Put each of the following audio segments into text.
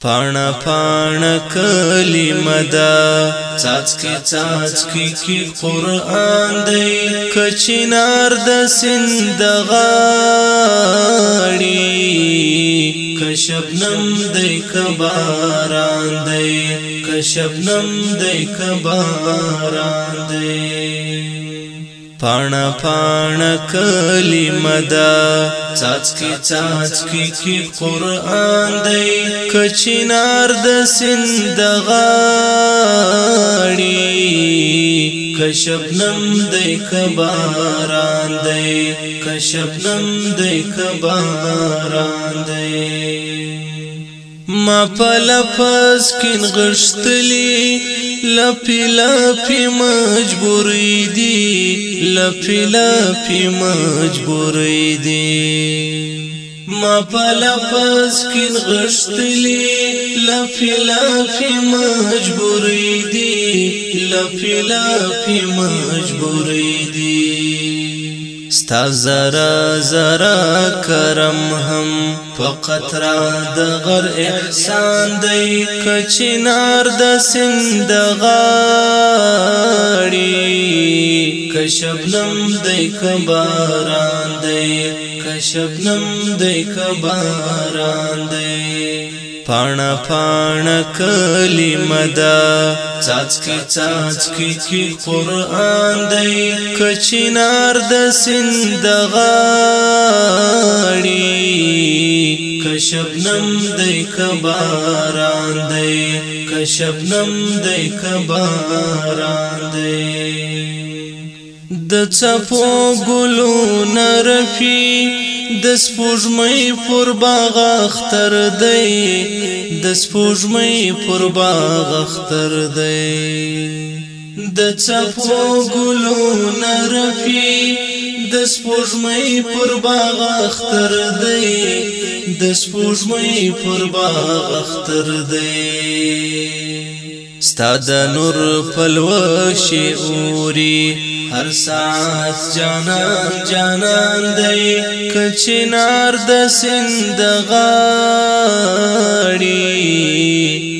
پانا پانا کلمه دا چاچکی چاچکی کی قرآن دی کچنار دا سندغاڑی کشبنم دی کباران دی کشبنم دی کباران دی پانا پانا کلمه دا چاچکی چاچکی کی قرآن دی کچنار د سند غاړي کشبنم د کباران د کشبنم د کباران د ما په لفظ کین غشتلی لپی لپی مجبوری دی لپی لپی مجبوری دی ما په لفظ کې غشتلې لفلاف مجبورې دي لفلاف مجبورې دي ستا زرا زرا کرم هم فقط را د غر احسان دی کچنار د سند غاړي کشبنم دی کباران دی شبنم دی کباران دی پانا پانا کلمه دا چاچکی چاچکی کی قرآن دی کچینار د سند غاڑی کشبنم دی کباران دی کشبنم دی کباران دی د چپو ګلو نرفي د سپوږمۍ پر باغ اختر دی د سپوږمۍ پر باغ اختر دی د چپو ګلو نرفي د سپوږمۍ پر باغ اختر دی د سپوږمۍ پر باغ اختر دی ستا د نور پلوشي اوري هر ساعت جانان جانان دی کچنار د سند غاړي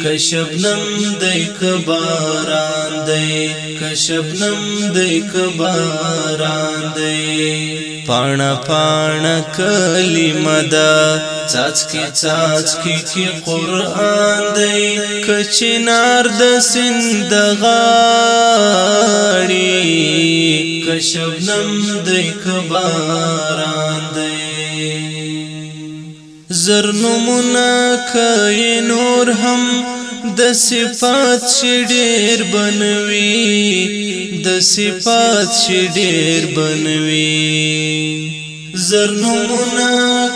کشبنم دی کباران دی کشبنم دی کباران دی پانا پانا کلمه دا چاچکی چاچکی کی قرآن دی کچنار د سند غاری کشبنم دی کباران دی زر نمونه که نور هم د صفات شډیر بنوي د صفات شډیر بنوي زرنمونه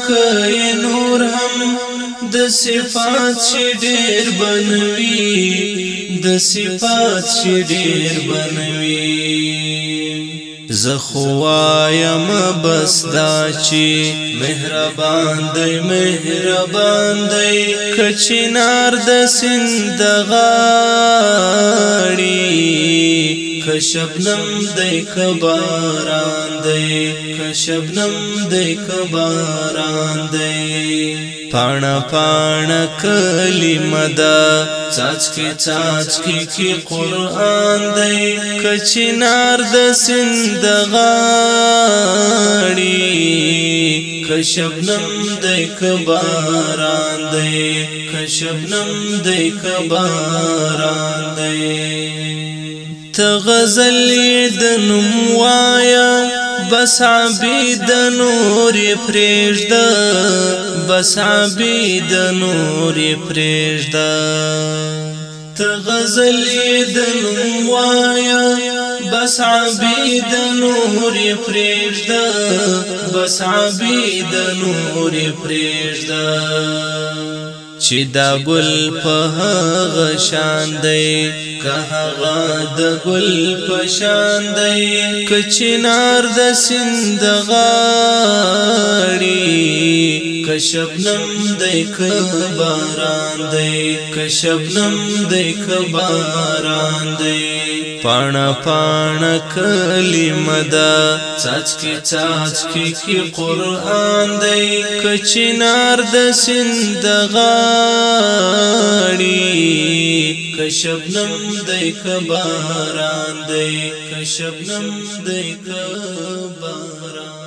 کای نور هم د صفات شډیر بنوي د صفات شډیر بنوي زخوایم بسدا چی مهربان دی مهربان دی کچنار د سند غاړي کشبنم دی کباران دی کشبنم دی کباران دی پاڼ پاڼ کلمه دا چاچکی چاچکی کی قرآن دی کچنار د سند غاړي کشبنم دای کباران دای کشبنم دای کباران دای تغزل دنم وایا بس عبید نور پرېږد بس عبید نور پرېږد ته غزل د نوم وایا بس عبید نور پرېږد بس عبید نور پرېږد چې دا ګل په هغه شان دی که هغه د ګل په شان دی کچنار د سند غاړي کشبنم دای ک باران دای کشبنم دای ک باران دای پانا پانا کلمه دا چاچکی چاچکی کی قرآن دی کچنار د سند غاړي کشبنم دی کباران دی کشبنم دی کباران